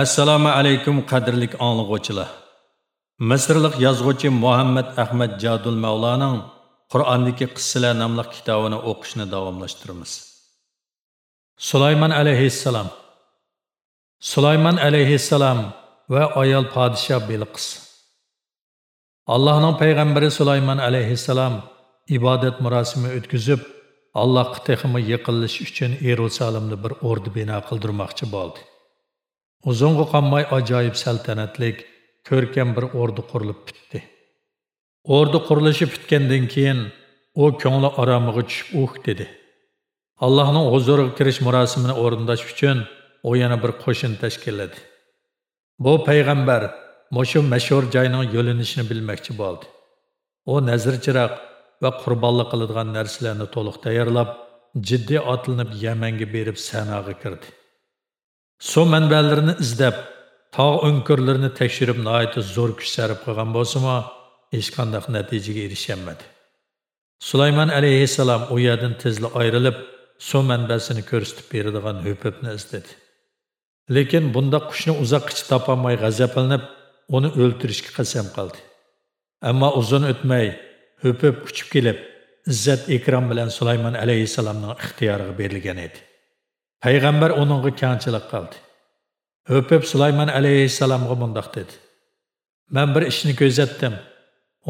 assalomu alaykum qadrli anglag'uvchilar misrlik yozuvchi muhammad ahmad jadul mavlaning qur'ondagi qissalar nomli kitobini o'qishni davomlashtiramiz. Sulaymon alayhissalom. Sulaymon alayhissalom va ayol podshoh bilqis allohning payg'ambari sulaymon alayhissalom ibodat murosimi o'tkazib allohga texmi yiqilish uchun erusalimni bir o'rdi bino qildirmoqchi bo'ldi. Uzunga qolmay ajoyib saltanatlik, ko'rkam bir o'rdi qurilib bitdi. o'rdi qurilishi bitgandan keyin u ko'ngli aromiga tushib uh dedi. Allohning huzuriga kirish marosimini o'rindash uchun u yana bir qo'shin tashkilladi. Bu payg'ambar mushu mashhur joyning yo'linishini bilmoqchi bo'ldi. U nazrchiroq va qurbonlik qiladigan narsalarni to'liq tayyorlab, jiddiy otlanib Yamanga berib Sanoga kirdi. Su manbalarini izlab, tog' o'nkirlarini tekshirib nihoyatda zo'r kuch sarf qilgan bo'lsa-mu, hech qanday natijaga erisholmadi. Sulaymon alayhissalom u tezli tezla ayrilib, suv manbasini ko'rsatib beradigan ho'pibni izladi. Lekin bunda qushni uzoqqa topolmay g'azablanib, uni o'ltirishga qasam qildi. Ammo uzun o'tmay ho'pib uchib kelib, izzat ikrom bilan Sulayman alayhissalomning ixtiyoriga berilgan edi. Payg'ambar uningga kamchilik qildi. O'pib sulaymon alayhissalomga mundoq dedi. Man bir ishni ko'zatdim.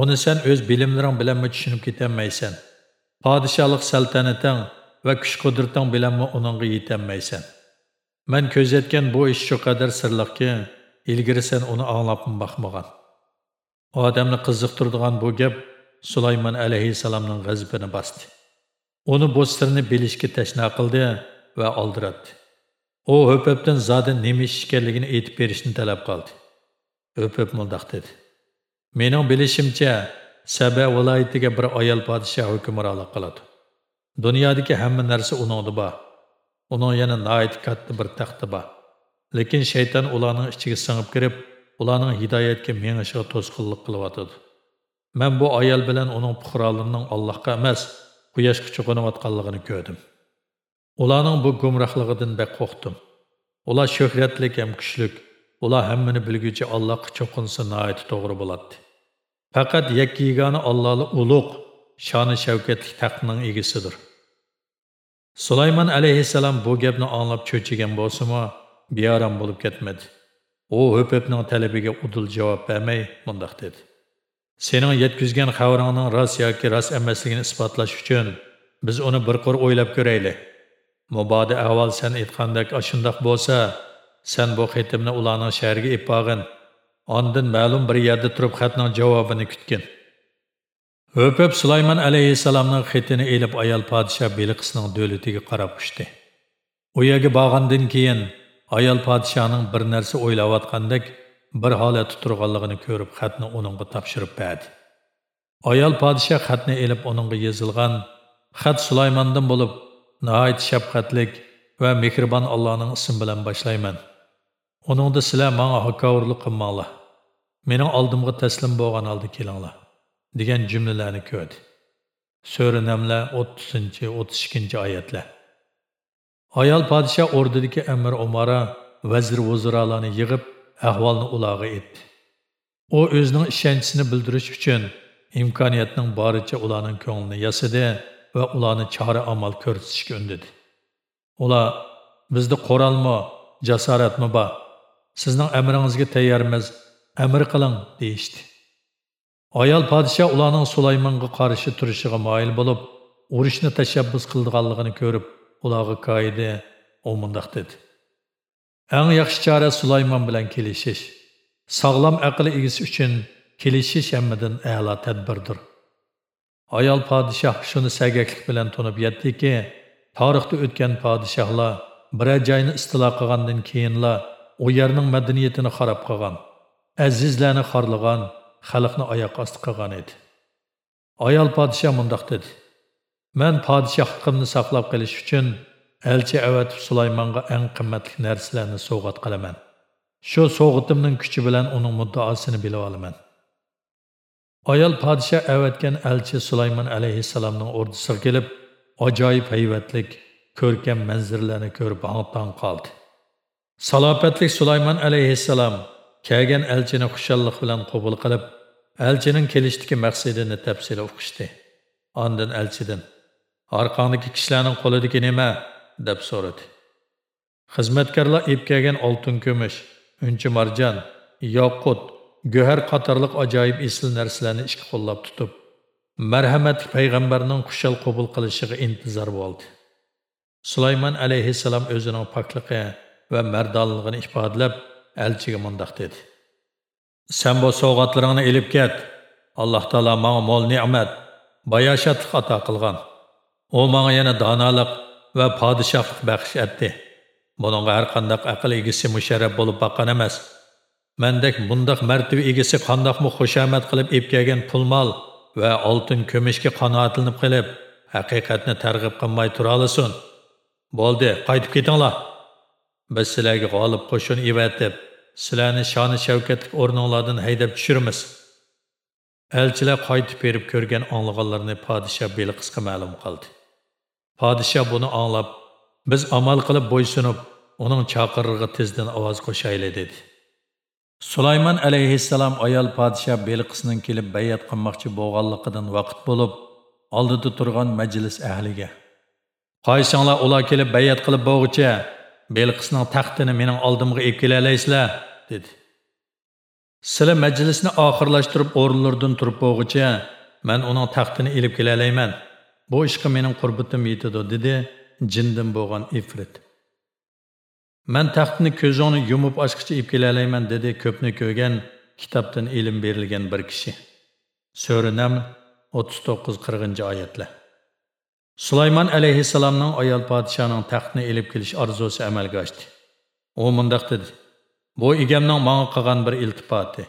Uni sen o'z bilimlaring bilanmi tushunib ketolmaysan podshohlik saltanating va kuch qudrating bilanmi uningga yetolmaysan man ko'zatgan bu ish shu qadar sirliqki ilgari sen uni anglabmi boqmagan odamni qiziqtiradigan bu gap sulaymon alayhissalomning g'azabini bosdi uni bu sirni bilishga tashna qildi. Va oldiratdi. U o'pibdan zodi nima ish ekanligini aytib berishni talab qildi. O'pib mundoq dedi. Mening bilishimcha saba viloyatiga bir ayol podshoh hukmronlik qiladi. Dunyodagi hamma narsa uningda bor. Uning yana noit katta bir taxti bor. Lekin shayton ularning ichiga singib kirib ularning hidoyatga mengishiga to'sqinlik qilyotidi man bu ayol bilan uning puhrolining allohga emas quyoshga cho'qinayotganligini ko'rdim. Ularning bu gumrohligidan bek qo'rqdim. Ular shuhratlik ham kuchlik. Ular hammani bilguchi Allohga cho'qinsa nihoyat to'g'ri bo'ladi. Faqat yakka yagona Allohli ulug' shoni shavkatli taqning egasidir. Sulaymon alayhissalom bu gapni anglab cho'chigan bo'lsa-mu, beorom bo'lib ketmadi. U Höpöpning talabiga udul javob bermay mundaq dedi. Sening yetkizgan xabaringning rost yoki rost emasligini isbotlash uchun biz uni bir qor o'ylab ko'raylik. Mubodi avval sen aytgandek ashundoq bo'lsa, sen bu xatimni ularning shahriga ipog'in. Ondan ma'lum bir yerda turib xatning javobini kutgin. Öpüp Sulaymon alayhissalomning xetini elib ayol podshoh Belqisning davlatiga qarab ushdi. U yerga borgandan keyin ayol podshohning bir narsa o'ylayotgandek bir holatda turganligini ko'rib xatni uningga topshirib berdi. Ayol podshoh xatni elib uningga yozilgan xat Sulaymondan bo'lib nihoyat shafqatlik va mehribon Allohning ismi bilan boshlayman. Uningda sizlar menga hakovurlik qilmanglar. Mening oldimga taslim bo'lgan holda kelinglar degan jumlalarni ko'rdi. Sura Namla 30-32 oyatlar. Ayol podshoh o'rdidagi Amir Umara vazir vuziralarni yig'ib ahvolni ularga aytdi. U o'zining ishonchisini bildirish uchun imkoniyatning boricha ularning ko'nglini yasadi va ularni chora amal ko'rsatishga undadi ular bizda qurolmi jasoratmi bor sizning amringizga tayyormiz amr qiling deyishdi. Ayol podshoh ularning sulaymonga qarshi turishiga moyil bo'lib urushni tashabbus qilganligini ko'rib ularga qoida u mundoq dedi. Eng yaxshi chora sulaymon bilan kelishish. Sog'lom aql egisi uchun kelishish hammadan a'lo tadbirdir. Ayol padişah şunu səgəklik bilən tunub yetdiki, tarixdə ötən padişahlar birə joyni istilo qilgandan keyinla u yerning madaniyatini xarob qilgan, azizlarni xorlagan, xalqni oyoq osti qilgan edi. Ayol padişah mundoq dedi: "Men padişahligimni saqlab qolish uchun elchi avatib Sulaymonga eng qimmatli narsalarni sovg'at qilaman. Shu sovg'atimning kuchi bilan uning muddaosini bilib olaman." Ayol podshoh avatgan elchi Sulaymon əleyhissalamın o'rdisiga kelib, ajoyib hayvatlik, ko'rkam manzirlarni ko'rib hangtang qoldi. Salopatlik Sulaymon əleyhissalam kelgan elchini xuşallıq bilan qabul qilib, elchining kelishdagi maqsadini tafsil o'qishdi. Ondan elchidan orqangdagi kishilarning qo'lidagi nima deb so'radi. Xizmatkorlar ep kelgan oltin kumush, uncha marjon, yoqut, go'har qatorliq ajoyib esl narsalarni ishga qo'llab tutib, marhamatli payg'ambarning xushal qabul qilishiga intizor bo'ldi. Sulaymon alayhissalom o'zining pokligi va mardonligini ifodalab, elchiga mundoq dedi: "Sen bu sovg'atlaringni elib ket. Alloh taolo menga mol ne'mat, bayoshatlik ato qilgan. U menga yana donolik va podshohlik baxsh etdi." Buningga har qanday aql egisi musharraf bo'lib baqqan emas. Mendek bundaq martaba egisi qandoqmi xushomat qilib ep kelgan pul mol va oltin kumushga qanoatlanib qilib, haqiqatni targ'ib qilmay tura olasin. Bo'ldi, qaytib ketinglar. Biz sizlarga g'olib qo'shin evatib, sizlarni shoni shavkatli o'rninglardan haydab tushiramiz. Elchilar qaytib berib ko'rgan anglaganlarni podshoh qisqa ma'lum qildi. Podshoh buni anglab, biz amal qilib bo'ysunib, uning chaqirig'iga tezdan ovoz qo'shayli dedi. Sulaymon alayhissalom ayol podshoh Belqisning kelib bayat qilmoqchi bo'lganligidan vaqt bo'lib, oldida turgan majlis ahliga qaysinglar ular kelib bayat qilib bo'lguncha Belqisning taxtini mening oldimga olib kelalaysizlar dedi. Sizlar majlisni oxirlashtirib o'rinlardan turib bo'lguncha men uning taxtini olib kelalayman. Bu ishga mening qurbitim yetadi dedi jindan bo'lgan ifrit. Men taxtni ko'zini yumib ochqicha ib kelalayman dedi ko'pni ko'rgan kitobdan ilm berilgan bir kishi. so'rinam Naml 39-40 oyatlar. Sulaymon alayhissalomning ayol podshoning taxtni elib kelish orzusi amalga oshdi. U mundaq dedi: "Bu egamning menga qilgan bir iltifoti.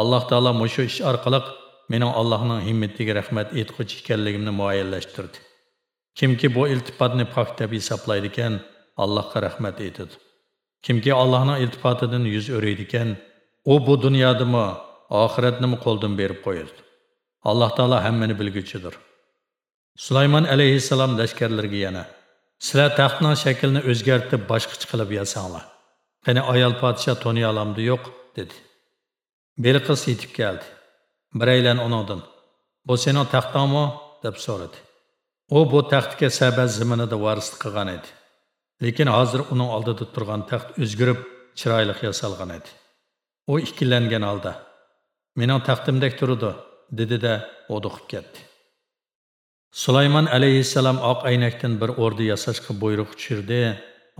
Alloh taolo mushu ish orqali mening Allohning himmatiga rahmat etquchi ekanligimni muayyanlashtirdi. Kimki bu iltifotni pok deb hisoblaydi ekan, Allohga rahmat etadi. Kimki Allohning iltifotidan yuz o'raydi ekan, u bu dunyodami, oxiratnimi qo'ldan berib qo'yadi. Alloh taolo hammani bilguchidir." Sulaymon aleyhisselam lashkarlarga yana sizlar taxtning shaklini o'zgartirib boshqacha qilib yasanlar. Qani ayol padişah Tony alamdı yo'q dedi. Belqis yetib keldi. Biraylan uningdan "Bu sening taxtingmi?" deb so'radi. U bu taxtga Saba zaminida varislik qilgan edi. Lekin hozir uning oldida turgan taxt o'zgarib, chiroyli yasalgan edi. U ikkilangan holda "Mening taxtimdek turdi" dedi-da, o'diqib ketdi. Sulaymon alayhissalom oq aynakdan bir o'rda yasashga buyruq tushirdi.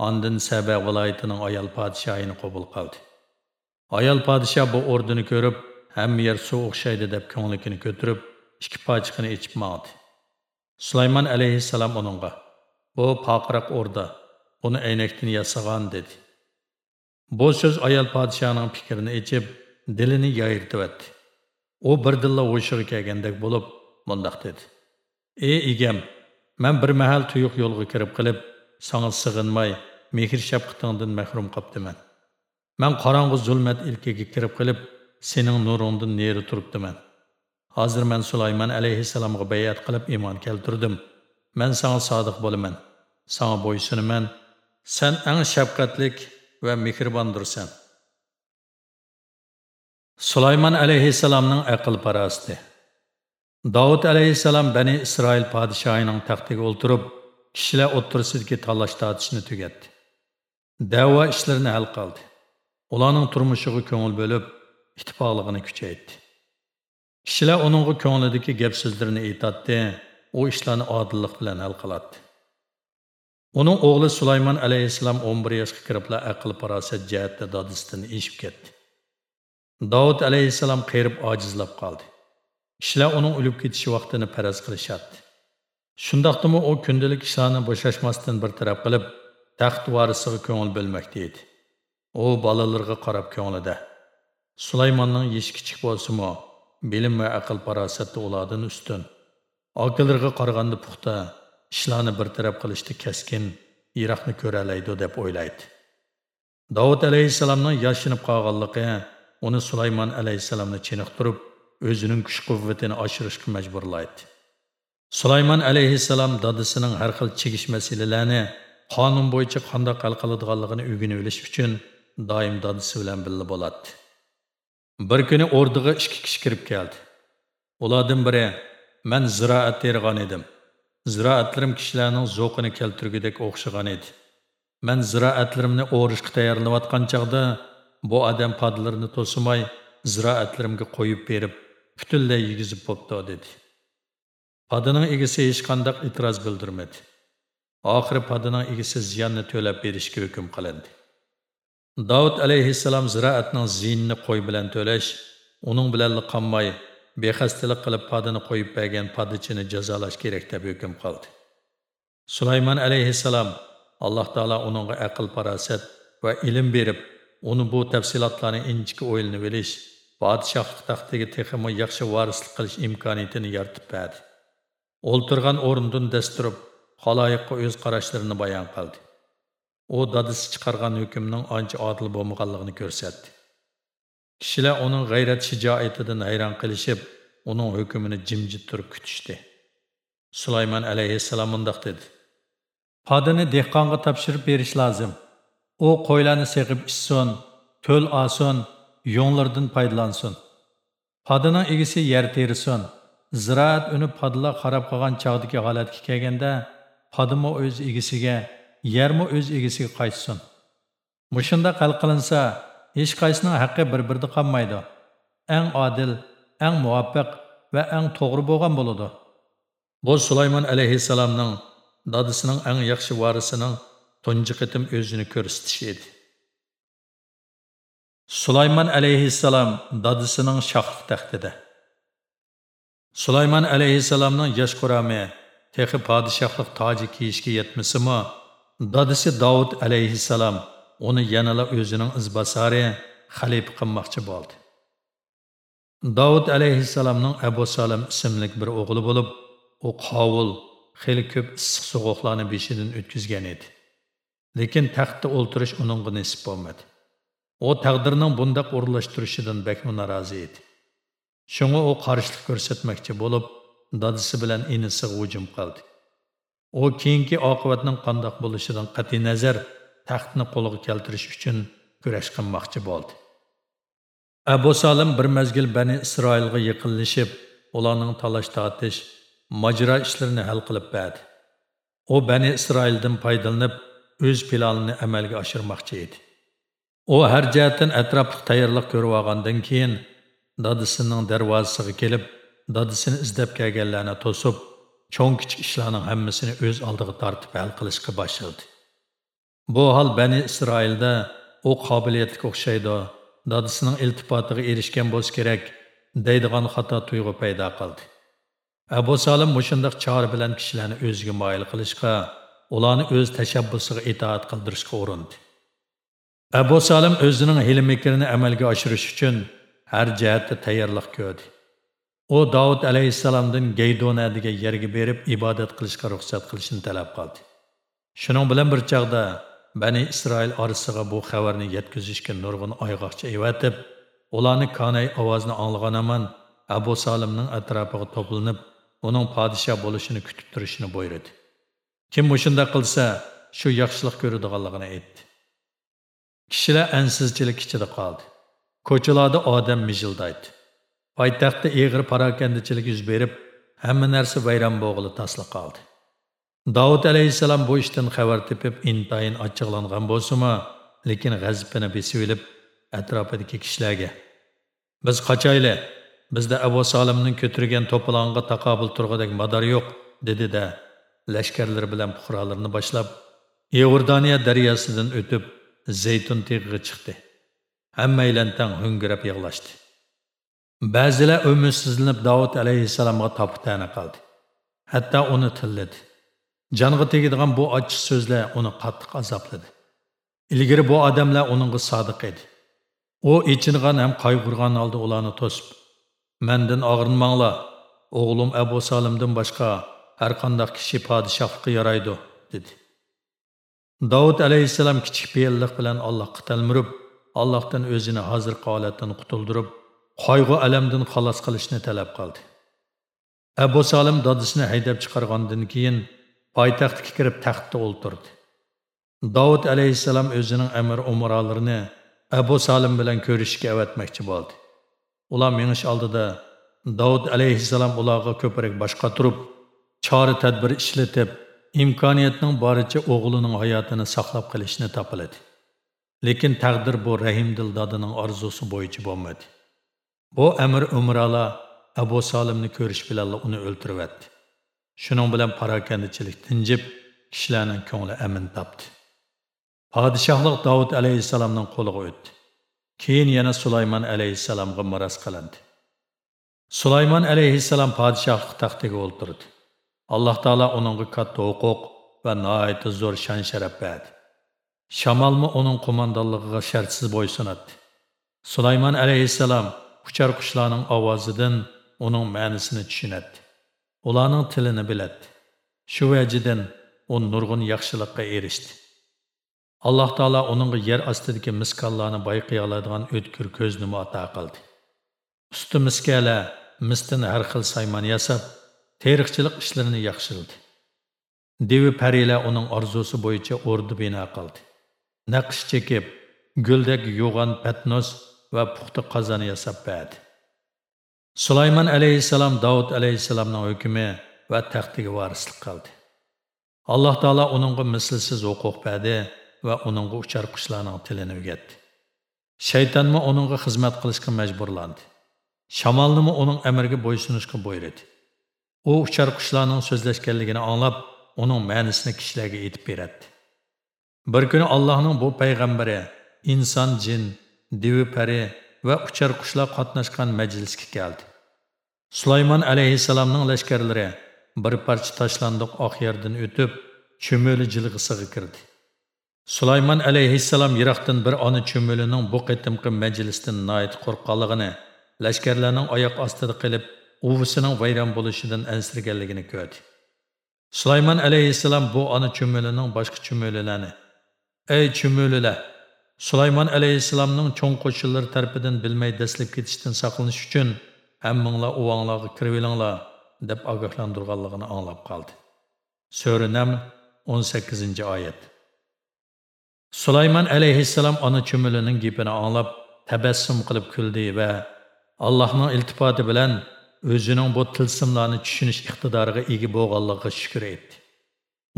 Ondan Saba viloyatining ayol podshohini qabul qildi. Ayol podshoh bu o'rdini ko'rib, hamma yer suv o'xshaydi deb ko'nglikini ko'tirib, ikki pochiqini ichib maqdi. Sulaymon alayhissalom uningga: "Bu poqiroq o'rda, buni aynakdan yasagan" dedi. Bu so'z ayol podshohning fikrini ichib, dilini yoyirtibdi. U birdilla o'shiga kelgandek bo'lib, mundaq dedi: ey egam man bir mahal tuyuq yo'lga kirib qilib sanga sig'inmay mehr shafqatingdan mahrum qolibdiman man qorong'u zulmat ilkiga kirib qilib sening nuringdan neri turibdiman. Hozir man sulaymon alayhissalomga bayat qilib iymon keltirdim. Man sanga sodiq bo'laman. Sanga bo'ysunaman sen eng shafqatlik va mehribondirsan sulaymon alayhissalomning aql parasti Davud alayhissalom Bani Isroil podshoyining taxtiga o'ltirib, kishilar o'ttirisidagi tanlash tortishni tugatdi. Da'vo ishlarini hal qildi. Ularning turmushiga ko'ngil bo'lib, ittifoqligini kuchaytirdi. Kishilar uningga ko'nglidagi gap so'zlarini aytadi, u ishlarni odillik bilan hal qiladi. Uning o'g'li Sulaymon alayhissalom 11 yoshga kiribla aql farosat jihatda dadisidan eshib ketdi. Davud alayhissalom qerib ojizlab qoldi. Kishilar uning o'lib ketishi vaqtini faraz qilishadi. Shundaqdimi u kundalik ishlarni bo'shashmasdan bir taraf qilib, taxt varisiga ko'ngil bo'lmoqda edi. U bolalarga qarab ko'nglida. Sulaymonning yeshi kichik bo'lsa-mu, bilim va aql farosati ulardan ustun. Aqllarga qaraganda puxta, ishlarni bir taraf qilishda kaskin, iroqni ko'ralaydi deb o'ylaydi. Davud alayhissalomning yashinib qolganligi uni Sulaymon alayhissalomni chiniqtirib o'zining kuch quvvatini oshirishga majburlaydi. Sulaymon alayhissalom dadasining har xil chegish masalalarini qonun bo'yicha qanday hal qiladiganligini o'rganib olish uchun doim dadasi bilan birga bo'ladi. Bir kuni o'rdiga ikki kishi kirib keldi. Ulardan biri man ziroat tergan edim. Ziroatlarim kishilarning zo'qini keltirgudek o'xshagan edi. Man ziroatlarimni o'rishga tayyorlayotgan chog'da bu odam podlarini to'smay ziroatlarimga qo'yib berib butunlay yegizib bo'pti dedi. Padining egasi hech qanday e'tiroz bildirmadi. Oxiri padining egasi ziyonni to'lab berishga hukm qilindi. Davud alayhissalom ziroatning ziyinini qo'y bilan to'lash uning bilan qolmay bexastilik qilib padini qo'yib bergan padichini jazolash kerak deb hukm qildi. Sulaymon alayhissalom alloh taolo uningga aql farosat va ilm berib uni bu tafsilotlarni inchiki o'ylanib bilish podshohlik taxtiga texmi yaxshi varislik qilish imkoniyatini yaratib berdi. O'ltirgan o'rnidan dasturib xaloyiqqa o'z qarashlarini bayon qildi. U dadisi chiqargan hukmning ancha odil bo'lmaganligini ko'rsatdi. Kishilar uning g'ayrat shijoatidan hayron kılışıp, uning hukmini jimjit turib kutishdi. Sulaymon alayhissalom dedi. Podini dehqonga topshirib berish lozim. U qo'ylarni seg'ib ichsin töl asın, yonlardan foydalansin. Podining egisi yer terisin. Ziraat uni podlar qarab qolgan çağdaki holatga kelganda padımı o'z egisiga yermi o'z egisiga qaytsin. Mushunda hal qilinsa hech qaysining haqqi bir birda qolmaydi eng adil, eng muvaffaq va eng to'g'ri bo'lgan bo'ladi. Bu sulaymon alayhissalomning dadisining eng yaxshi varisining tunji qitim o'zini ko'rsatishi edi. Sulaymon alayhissalom dadisining shohlik taxtida. Sulaymon alayhissalomning yosh qurami texi podshohlik toji kiyishga yetmasimi dadisi davud alayhissalom uni yanala o'zining izbasari xalifa qilmoqchi bo'ldi. Davud alayhissalomning abu salam ismli bir o'g'li bo'lib u qovul xeli ko'p issiq sovuqlarni beshidan o'tkazgan edi. Lekin taxtda o'ltirish uningga nisib bo'lmadi. U taqdirning bundoq o'rinlashtirishidan bakmi norozi edi. Shunga u qarshilik ko'rsatmoqchi bo'lib dadisi bilan inisiga hujum qildi. U keyingi oqibatning qandoq bo'lishidan qat'iy nazar taxtni qo'lga keltirish uchun kurash qilmoqchi bo'ldi. Abu solim bir mazgil bani isroilga yiqinlashib ularning talash tortish majra ishlarini hal qilib berdi. U bani isroildan foydalanib o'z planini amalga oshirmoqchi edi. U har jihatdan atrofli tayyorlik ko'rib olgandan keyin dadisining darvozasiga kelib dadisini izlab kelganlarni to'sib cho'ng kichik ishlarning hammasini o'z oldiga tortib hal qilishga boshladi bu hal bani isroilda o qobiliyatga o'xshaydi dadısının iltifotiga erishgan boz kerak deydigan xato tuyg'u paydo qildi. Abu Salim mushundoq çağır bilan kishilarni o'ziga moyil qilishga ularni o'z tashabbusiga itoat qildirishga urindi. Abu Salim o'zining hilm mikrini amalga oshirish uchun har jihatda tayyorlik ko'rdi. U davud alayhissalomdan gaydona degan berib ibodat qilishga ruxsat qilishni talab qildi. Shuning bilan bir çağda bani isroil orasiga bu xabarni yetkazishga nurg'un oyg'oqcha evatib ularni қанай ovozini аңылған аман abu solimning әтрапығы to'planib uning podshoh bo'lishini kutib тұрышыны buyurdi. Kim mushunda qilsa shu yaxshilik ko'radiganligini aytdi. Kishilar ansizchilik ichida qoldi. Ko'chalarda odam mijildaydi. Poytaxtda eg'ir parokandachilik yuz berib hamma narsa vayron bo'g'ili tasli qoldi. Davud alayhissalom bu ishdan xabar tepib intayin achchiqlangan bo'lsimi lekin g'azibini besib olib atrofidagi kishilarga biz qochayli bizda abu solimning ko'tirgan to'polonga taqobil turg'idek mador yo'q dedi-da lashkarlari bilan puhrolarni boshlab Yevrdaniya daryosidan o'tib zaytun teg'iga chiqdi. Hammaylan tang ho'ngirab yig'lashdi. Ba'zilar umidsizlanib davud alayhissalomga topitani qildi. Hatto uni tilladi. Canğı tegadigan bu açı sözle uni qattiq azobladi. İlgiri bu adamlar uningga sodiq edi. U içinğen ham qayg'urgan aldı ularni to'sib Menden ağırınmanla, oğlum abu Salim'den boshqa har qanday kishi podshohlikqa yaraydi dedi. Davud alayhissalom kichik beyillik bilan allohga talmurib allohdan o'zini hozirgi holatdan qutuldirib qayg'u alamdan xalos qilishni talab qildi. Abu Salim dadisini haydab chiqargandan keyin poytaxtga kirib taxtda o'ltirdi Davud alayhissalom o'zining amir umralarini Abu Salim bilan ko'rishishga avatmoqchi bo'ldi. Ular minish oldida Davud alayhissalom ularga ko'proq boshqa turib, chora tadbir ishlatib, imkoniyatning boricha o'g'lining hayotini saqlab qolishni topiladi. Lekin taqdir bu rahimdil dodining orzusi bo'yicha bo'lmadi. Bu amir umrolar Abu Salimni ko'rish bilan uni o'ltiribdi. Shuning bilan parokandichilik tinjib, kishilarning ko'ngli amin topdi. Padişahlık Davud aleyhisselamның qo'liga o'tdi. Keyin yana Sulaymon alayhissalomga miros qilindi. Sulaymon alayhissalom padişahlık taxtiga o'ltirdi. Alloh taolo uningga katta huquq va nihoyatda zo'r shon sharaf berdi. Shamolmi uning qo'mondonligiga shartsiz bo'ysunadi. Sulaymon alayhissalom uchar qushlarning ovozidan uning ma'nisini tushunadi. Ularning tilini biladi. Shu vajidan u nurg'un yaxshilikqa erishdi. alloh taolo uningga yer ostidagi miskollarni bayqay oladigan o'tkir ko'zni ato qildi usti miskala misdan har xil saymon yasab teriqchilik ishlarini yaxshildi devi parilar uning orzusi bo'yicha o'rdi bino qildi naqsh chekib guldek yo'g'on patnos va puxta qozon yasab berdi sulaymon alayhissalom davud alayhissalomning hukmi va taxtiga varislik qildi. Alloh taolo uningga mislsiz huquq berdi va uningga uchar qushlarning tilini o'rgatdi shaytonmi uningga xizmat qilishga majburlandi. Shamolnimi uning amriga bo'ysunishga buyurdi. U uchar qushlarning so'zlashganligini anglab uning ma'nisini kishilarga aytib beradi bir kuni allohning bu payg'ambari inson jin devi pari va uchar qushlar qatnashgan majlisga keldi sulaymon alayhissalomning lashkarlari bir parcha tashlandiq oq yerdan o'tib cho'mili jilg'isiga kirdi Sulaymon alayhissalom yiroqdan bir ona cho'milining bu qitimqi majlisdan noyat qo'rqqanligini, lashkarlarning oyoq ostida qilib, uvisining vayron bo'lishidan ansirganligini ko'rdi. Sulaymon alayhissalom bu ona cho'milining boshqa cho'mililarni "Ey cho'mililar, Sulaymon alayhissalomning cho'ng qo'shinlari tarafidan bilmay dastlab ketishdan saqlanish uchun hammanglar uvanglarga kirib olinglar" deb ogohlantirganligini anglab qoldi. Sura o'n 18-oyat. Sulaymon alayhissalom ona cho'milining gapini anglab tabassum qilib kuldi va Allohning iltifoti bilan o'zining bu tilsimlarni tushunish iqtidoriga ega bo'lganligiga shukr etdi.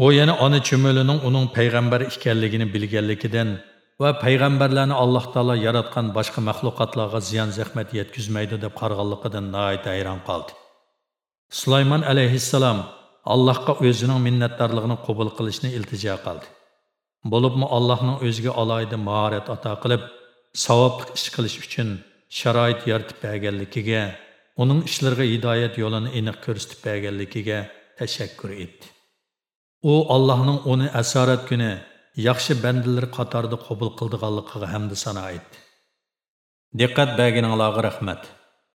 U yana ona cho'milining uning payg'ambar ekanligini bilganligidan va payg'ambarlarni Alloh taolo yaratgan boshqa maxluqotlarga ziyon zahmat yetkazmaydi deb qarg'anligidan nihoyat hayron qoldi. Sulaymon alayhissalom Allohga o'zining minnatdorligini qabul qilishni iltijo qildi. Bo'libmi Allohning o'ziga alohida mahorat ato qilib, savobli ish qilish uchun sharoit yaratib berganligiga, uning ishlariga hidoyat yo'lini aniq ko'rsatib berganligiga tashakkur etdi. U Allohning uni asorat kuni yaxshi bandalar qatorida qabul qildiganligiga hamda sano aytdi Diqqat berganinglarga rahmat.